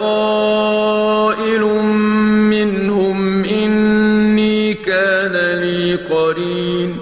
قائل منهم إني كان لي قرين